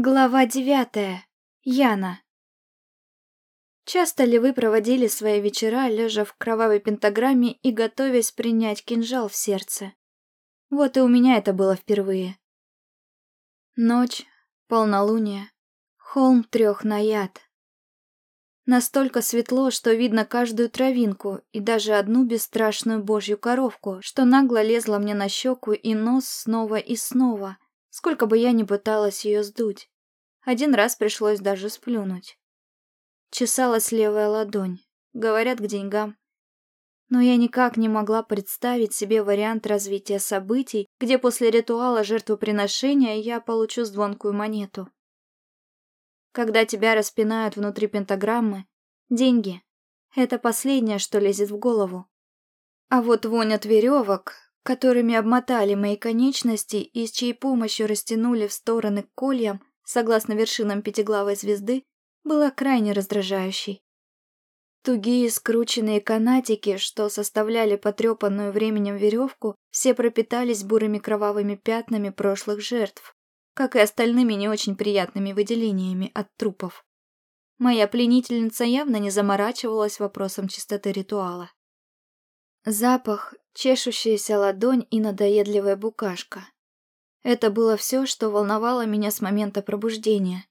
Глава девятая. Яна. Часто ли вы проводили свои вечера, лежа в кровавой пентаграмме и готовясь принять кинжал в сердце? Вот и у меня это было впервые. Ночь, полнолуние, холм трех наяд. Настолько светло, что видно каждую травинку и даже одну бесстрашную божью коровку, что нагло лезла мне на щеку и нос снова и снова — сколько бы я ни пыталась ее сдуть. Один раз пришлось даже сплюнуть. Чесалась левая ладонь, говорят, к деньгам. Но я никак не могла представить себе вариант развития событий, где после ритуала жертвоприношения я получу звонкую монету. Когда тебя распинают внутри пентаграммы, деньги — это последнее, что лезет в голову. А вот вонь от веревок, которыми обмотали мои конечности и с чьей помощью растянули в стороны кольям, согласно вершинам пятиглавой звезды, была крайне раздражающей. Тугие скрученные канатики, что составляли потрепанную временем веревку, все пропитались бурыми кровавыми пятнами прошлых жертв, как и остальными не очень приятными выделениями от трупов. Моя пленительница явно не заморачивалась вопросом чистоты ритуала. Запах, чешущаяся ладонь и надоедливая букашка. Это было все, что волновало меня с момента пробуждения.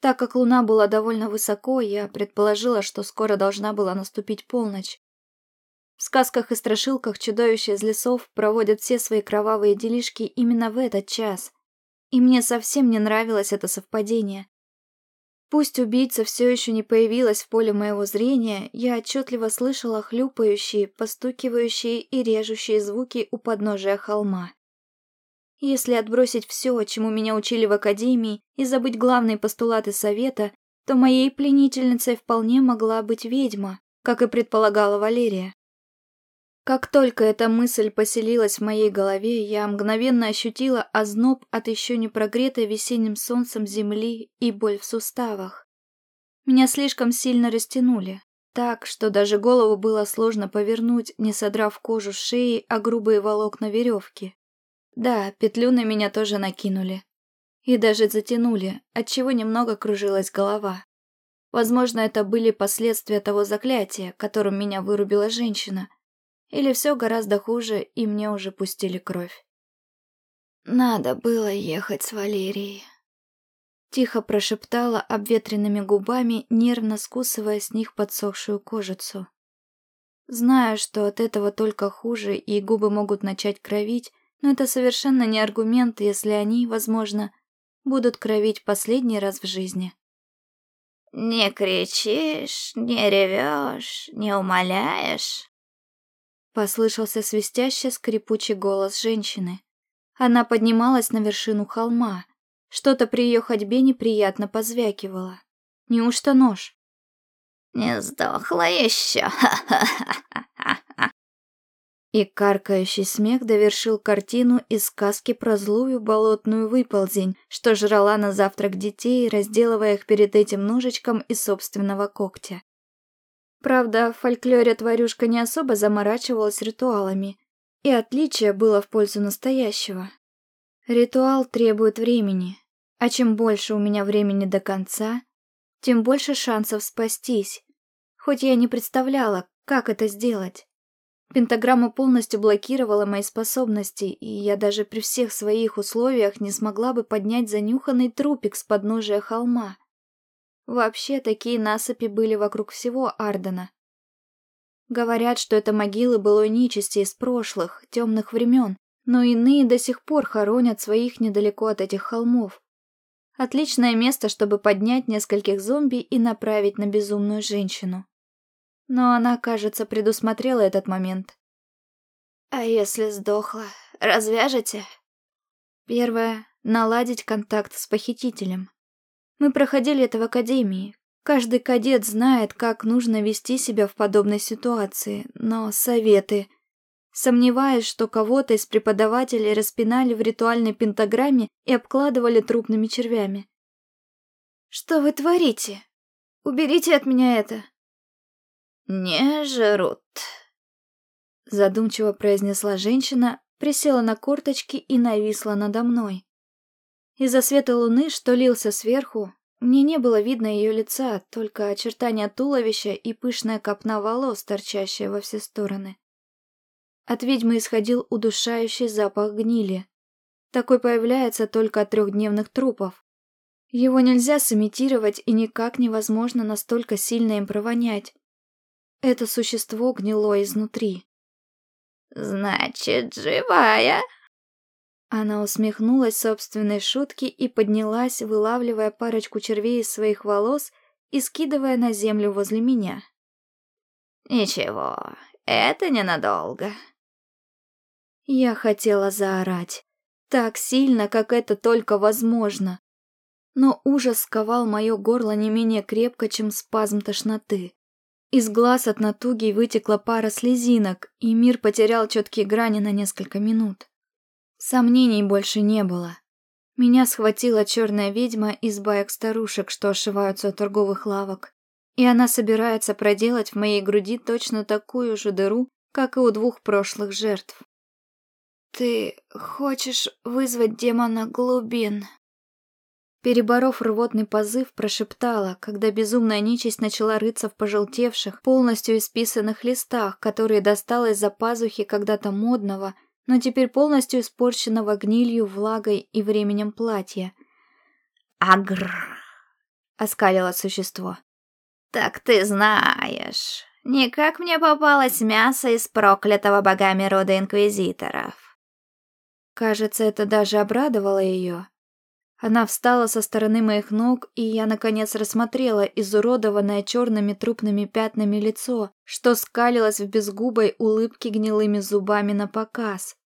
Так как луна была довольно высоко, я предположила, что скоро должна была наступить полночь. В сказках и страшилках чудовища из лесов проводят все свои кровавые делишки именно в этот час. И мне совсем не нравилось это совпадение. Пусть убийца все еще не появилась в поле моего зрения, я отчетливо слышала хлюпающие, постукивающие и режущие звуки у подножия холма. Если отбросить все, чему меня учили в академии, и забыть главные постулаты совета, то моей пленительницей вполне могла быть ведьма, как и предполагала Валерия. Как только эта мысль поселилась в моей голове, я мгновенно ощутила озноб от еще не прогретой весенним солнцем земли и боль в суставах. Меня слишком сильно растянули, так, что даже голову было сложно повернуть, не содрав кожу с шеи, а грубые волокна веревки. Да, петлю на меня тоже накинули. И даже затянули, отчего немного кружилась голова. Возможно, это были последствия того заклятия, которым меня вырубила женщина, или все гораздо хуже, и мне уже пустили кровь. Надо было ехать с Валерией. Тихо прошептала обветренными губами, нервно скусывая с них подсохшую кожицу. Знаю, что от этого только хуже, и губы могут начать кровить, но это совершенно не аргумент, если они, возможно, будут кровить последний раз в жизни. «Не кричишь, не ревешь, не умоляешь?» Послышался свистящий скрипучий голос женщины. Она поднималась на вершину холма. Что-то при ее ходьбе неприятно позвякивало. Неужто нож? «Не сдохла еще, И каркающий смех довершил картину из сказки про злую болотную выползень, что жрала на завтрак детей, разделывая их перед этим ножичком из собственного когтя. Правда, в фольклоре тварюшка не особо заморачивалась ритуалами, и отличие было в пользу настоящего. Ритуал требует времени, а чем больше у меня времени до конца, тем больше шансов спастись, хоть я не представляла, как это сделать. Пентаграмма полностью блокировала мои способности, и я даже при всех своих условиях не смогла бы поднять занюханный трупик с подножия холма. Вообще, такие насыпи были вокруг всего Ардена. Говорят, что это могилы былой нечисти из прошлых, темных времен, но иные до сих пор хоронят своих недалеко от этих холмов. Отличное место, чтобы поднять нескольких зомби и направить на безумную женщину. Но она, кажется, предусмотрела этот момент. «А если сдохла, развяжете?» Первое — наладить контакт с похитителем. Мы проходили это в академии. Каждый кадет знает, как нужно вести себя в подобной ситуации, но советы... Сомневаюсь, что кого-то из преподавателей распинали в ритуальной пентаграмме и обкладывали трупными червями. «Что вы творите? Уберите от меня это!» «Не жрут», — задумчиво произнесла женщина, присела на корточки и нависла надо мной. Из-за света луны, что лился сверху, мне не было видно ее лица, только очертания туловища и пышная копна волос, торчащая во все стороны. От ведьмы исходил удушающий запах гнили. Такой появляется только от трехдневных трупов. Его нельзя сымитировать и никак невозможно настолько сильно им провонять. Это существо гнило изнутри. «Значит, живая?» Она усмехнулась собственной шутке и поднялась, вылавливая парочку червей из своих волос и скидывая на землю возле меня. «Ничего, это ненадолго». Я хотела заорать. Так сильно, как это только возможно. Но ужас сковал мое горло не менее крепко, чем спазм тошноты. Из глаз от натуги вытекла пара слезинок, и мир потерял четкие грани на несколько минут. Сомнений больше не было. Меня схватила черная ведьма из баек старушек, что ошиваются у торговых лавок, и она собирается проделать в моей груди точно такую же дыру, как и у двух прошлых жертв. «Ты хочешь вызвать демона глубин?» Переборов рвотный позыв, прошептала, когда безумная нечисть начала рыться в пожелтевших, полностью исписанных листах, которые достала из-за пазухи когда-то модного, но теперь полностью испорченного гнилью, влагой и временем платья. «Агр!» — оскалило существо. «Так ты знаешь, не как мне попалось мясо из проклятого богами рода инквизиторов». Кажется, это даже обрадовало ее. Она встала со стороны моих ног, и я, наконец, рассмотрела изуродованное черными трупными пятнами лицо, что скалилось в безгубой улыбке гнилыми зубами на показ.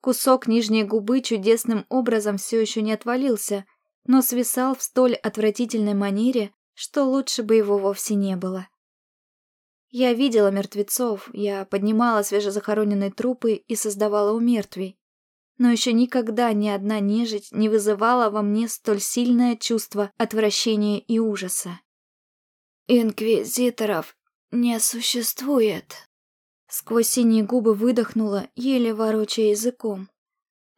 Кусок нижней губы чудесным образом все еще не отвалился, но свисал в столь отвратительной манере, что лучше бы его вовсе не было. Я видела мертвецов, я поднимала свежезахороненные трупы и создавала умертвий но еще никогда ни одна нежить не вызывала во мне столь сильное чувство отвращения и ужаса. «Инквизиторов не существует», — сквозь синие губы выдохнула, еле ворочая языком.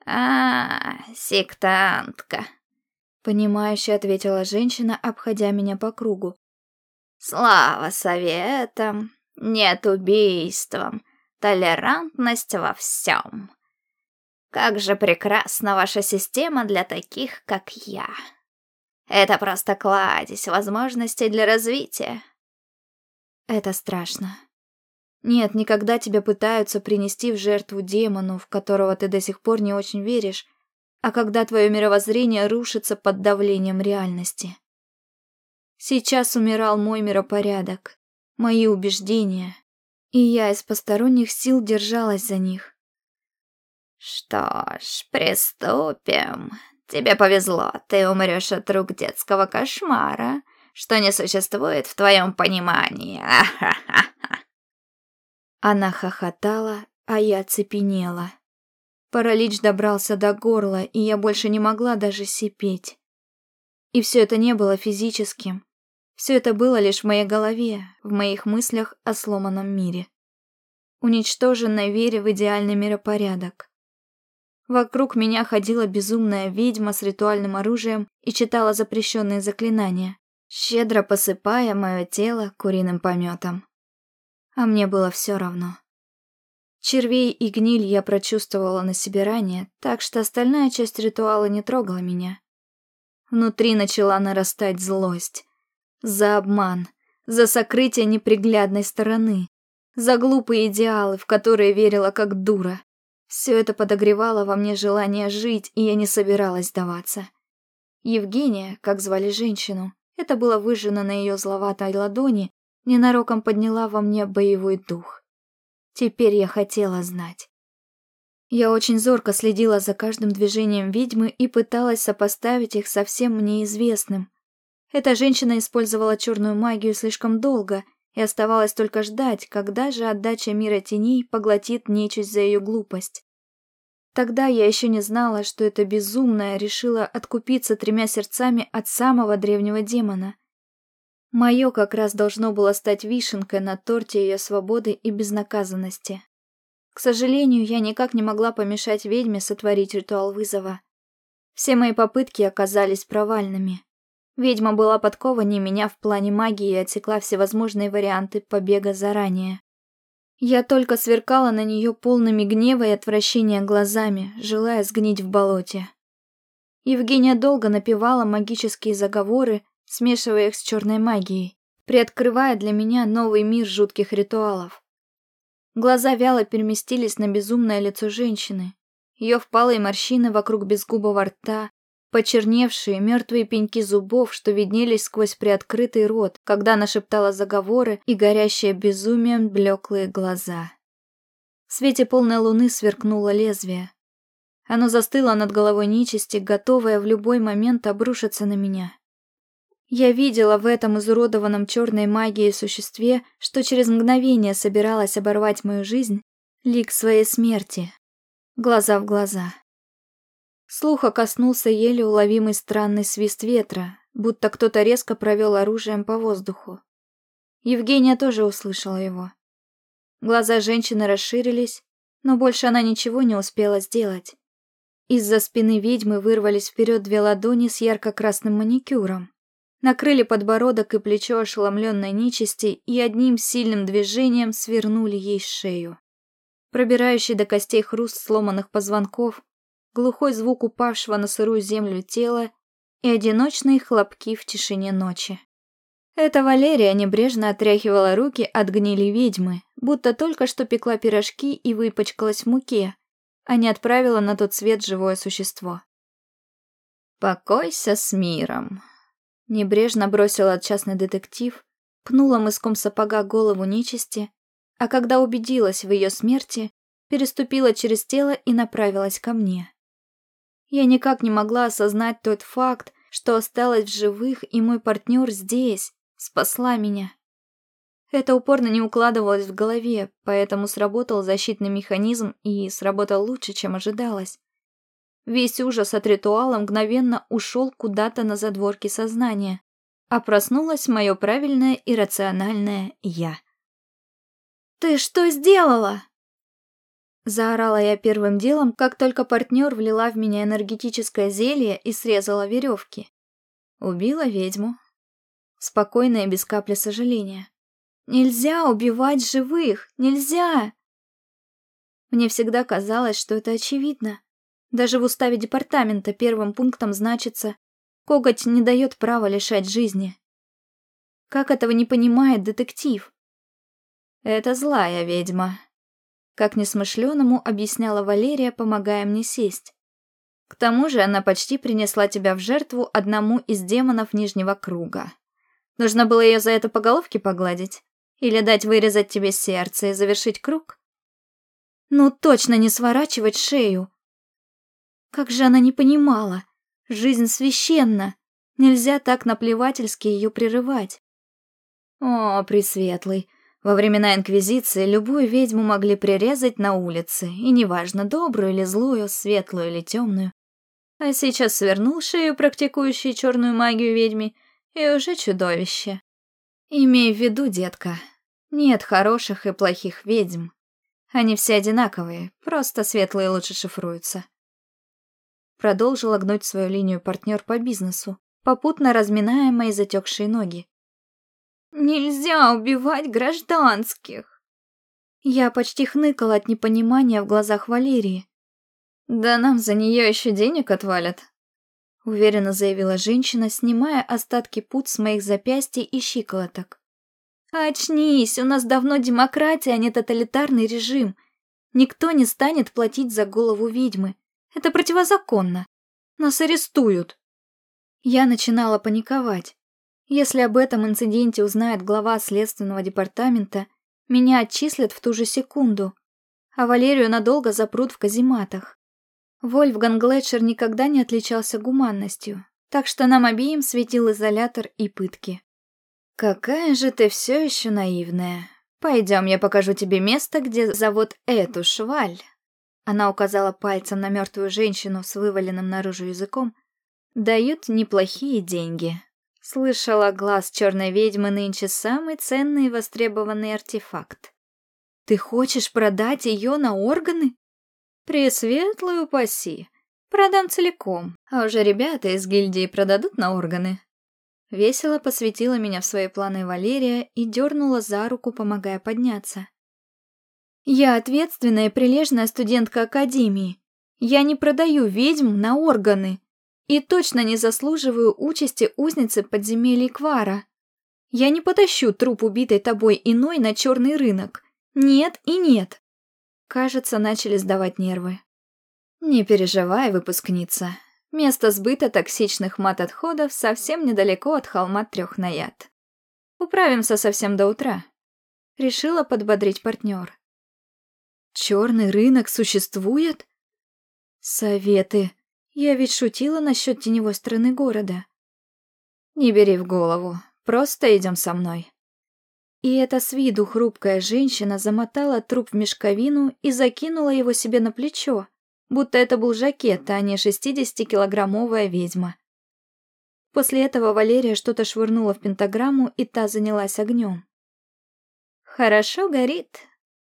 «А, сектантка», — понимающе ответила женщина, обходя меня по кругу. «Слава советам, нет убийствам, толерантность во всем». Как же прекрасна ваша система для таких, как я. Это просто кладезь возможностей для развития. Это страшно. Нет, никогда тебя пытаются принести в жертву демону, в которого ты до сих пор не очень веришь, а когда твое мировоззрение рушится под давлением реальности. Сейчас умирал мой миропорядок, мои убеждения, и я из посторонних сил держалась за них. «Что ж, приступим. Тебе повезло, ты умрешь от рук детского кошмара, что не существует в твоем понимании. Она хохотала, а я цепенела. Паралич добрался до горла, и я больше не могла даже сипеть. И все это не было физическим. Все это было лишь в моей голове, в моих мыслях о сломанном мире. Уничтоженной вере в идеальный миропорядок. Вокруг меня ходила безумная ведьма с ритуальным оружием и читала запрещенные заклинания, щедро посыпая мое тело куриным пометом. А мне было все равно. Червей и гниль я прочувствовала на себе ранее, так что остальная часть ритуала не трогала меня. Внутри начала нарастать злость. За обман, за сокрытие неприглядной стороны, за глупые идеалы, в которые верила как дура. Все это подогревало во мне желание жить, и я не собиралась сдаваться. Евгения, как звали женщину, это было выжжено на ее зловатой ладони, ненароком подняла во мне боевой дух. Теперь я хотела знать. Я очень зорко следила за каждым движением ведьмы и пыталась сопоставить их со всем мне известным. Эта женщина использовала черную магию слишком долго, и оставалось только ждать, когда же отдача мира теней поглотит нечисть за ее глупость. Тогда я еще не знала, что эта безумная решила откупиться тремя сердцами от самого древнего демона. Мое как раз должно было стать вишенкой на торте ее свободы и безнаказанности. К сожалению, я никак не могла помешать ведьме сотворить ритуал вызова. Все мои попытки оказались провальными. Ведьма была подкованнее меня в плане магии и отсекла всевозможные варианты побега заранее. Я только сверкала на нее полными гнева и отвращения глазами, желая сгнить в болоте. Евгения долго напевала магические заговоры, смешивая их с черной магией, приоткрывая для меня новый мир жутких ритуалов. Глаза вяло переместились на безумное лицо женщины. Ее впалые морщины вокруг безгубого рта, почерневшие мертвые пеньки зубов, что виднелись сквозь приоткрытый рот, когда она шептала заговоры и горящие безумием блеклые глаза. В свете полной луны сверкнуло лезвие. Оно застыло над головой нечисти, готовое в любой момент обрушиться на меня. Я видела в этом изуродованном черной магией существе, что через мгновение собиралась оборвать мою жизнь, лик своей смерти. Глаза в глаза. Слуха коснулся еле уловимый странный свист ветра, будто кто-то резко провел оружием по воздуху. Евгения тоже услышала его. Глаза женщины расширились, но больше она ничего не успела сделать. Из-за спины ведьмы вырвались вперед две ладони с ярко-красным маникюром. Накрыли подбородок и плечо ошеломленной нечисти и одним сильным движением свернули ей шею. Пробирающий до костей хруст сломанных позвонков глухой звук упавшего на сырую землю тела и одиночные хлопки в тишине ночи. Эта Валерия небрежно отряхивала руки от гнили ведьмы, будто только что пекла пирожки и выпачкалась в муке, а не отправила на тот свет живое существо. «Покойся с миром», — небрежно бросила частный детектив, пнула мыском сапога голову нечисти, а когда убедилась в ее смерти, переступила через тело и направилась ко мне. Я никак не могла осознать тот факт, что осталась в живых, и мой партнер здесь, спасла меня. Это упорно не укладывалось в голове, поэтому сработал защитный механизм и сработал лучше, чем ожидалось. Весь ужас от ритуала мгновенно ушел куда-то на задворки сознания, а проснулось мое правильное и рациональное «я». «Ты что сделала?» Заорала я первым делом, как только партнер влила в меня энергетическое зелье и срезала веревки. Убила ведьму. Спокойно и без капли сожаления. Нельзя убивать живых! Нельзя! Мне всегда казалось, что это очевидно. Даже в уставе департамента первым пунктом значится «Коготь не дает права лишать жизни». Как этого не понимает детектив? Это злая ведьма, как несмышленому объясняла Валерия, помогая мне сесть. К тому же она почти принесла тебя в жертву одному из демонов Нижнего Круга. Нужно было ее за это по головке погладить? Или дать вырезать тебе сердце и завершить круг? Ну, точно не сворачивать шею. Как же она не понимала. Жизнь священна. Нельзя так наплевательски ее прерывать. О, Пресветлый, во времена Инквизиции любую ведьму могли прирезать на улице, и неважно, добрую или злую, светлую или темную. А сейчас свернул шею практикующей черную магию ведьми, и уже чудовище. Имей в виду, детка, нет хороших и плохих ведьм. Они все одинаковые, просто светлые лучше шифруются. Продолжила гнуть свою линию партнер по бизнесу, попутно разминая мои затекшие ноги. Нельзя убивать гражданских. Я почти хныкала от непонимания в глазах Валерии. Да нам за нее еще денег отвалят. Уверенно заявила женщина, снимая остатки пут с моих запястий и щиколоток. «Очнись, у нас давно демократия, а не тоталитарный режим. Никто не станет платить за голову ведьмы. Это противозаконно. Нас арестуют». Я начинала паниковать. Если об этом инциденте узнает глава следственного департамента, меня отчислят в ту же секунду, а Валерию надолго запрут в казематах. Вольфган Глетчер никогда не отличался гуманностью, так что нам обеим светил изолятор и пытки. «Какая же ты все еще наивная. Пойдем, я покажу тебе место, где зовут эту шваль». Она указала пальцем на мертвую женщину с вываленным наружу языком. «Дают неплохие деньги. Слышала, глаз черной ведьмы нынче самый ценный и востребованный артефакт. Ты хочешь продать ее на органы? Пресветлую паси. Продам целиком, а уже ребята из гильдии продадут на органы. Весело посвятила меня в свои планы Валерия и дернула за руку, помогая подняться. Я ответственная и прилежная студентка Академии. Я не продаю ведьм на органы и точно не заслуживаю участи узницы подземелий Квара. Я не потащу труп убитой тобой иной на черный рынок. Нет и нет. Кажется, начали сдавать нервы. Не переживай, выпускница. Место сбыта токсичных мат-отходов совсем недалеко от холма трех наяд. Управимся совсем до утра. Решила подбодрить партнер. Черный рынок существует? Советы. Я ведь шутила насчет теневой стороны города. Не бери в голову, просто идем со мной. И эта с виду хрупкая женщина замотала труп в мешковину и закинула его себе на плечо, будто это был жакет, а не 60-килограммовая ведьма. После этого Валерия что-то швырнула в пентаграмму, и та занялась огнем. «Хорошо горит»,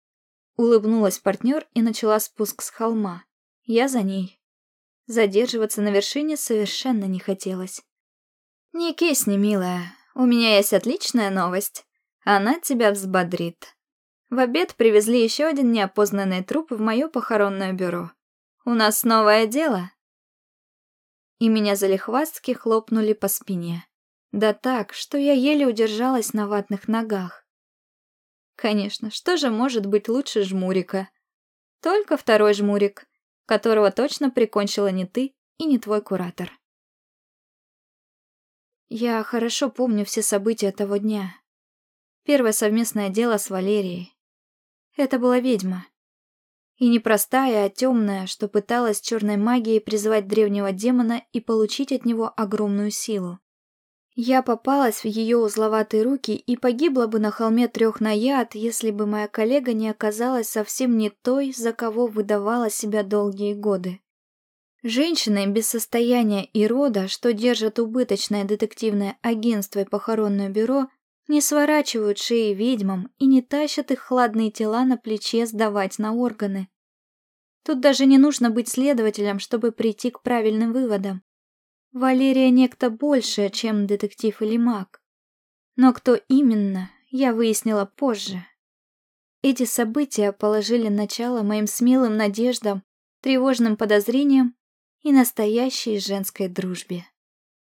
— улыбнулась партнер и начала спуск с холма. Я за ней. Задерживаться на вершине совершенно не хотелось. «Не кисни, милая, у меня есть отличная новость. Она тебя взбодрит. В обед привезли еще один неопознанный труп в мое похоронное бюро. У нас новое дело. И меня залихвастки хлопнули по спине. Да так, что я еле удержалась на ватных ногах. Конечно, что же может быть лучше жмурика? Только второй жмурик, которого точно прикончила не ты и не твой куратор. Я хорошо помню все события того дня. Первое совместное дело с Валерией. Это была ведьма. И не простая, а темная, что пыталась черной магией призвать древнего демона и получить от него огромную силу. Я попалась в ее узловатые руки и погибла бы на холме трех наяд, если бы моя коллега не оказалась совсем не той, за кого выдавала себя долгие годы. Женщины без состояния и рода, что держат убыточное детективное агентство и похоронное бюро, не сворачивают шеи ведьмам и не тащат их хладные тела на плече сдавать на органы. Тут даже не нужно быть следователем, чтобы прийти к правильным выводам. Валерия некто большее, чем детектив или маг. Но кто именно, я выяснила позже. Эти события положили начало моим смелым надеждам, тревожным подозрениям и настоящей женской дружбе.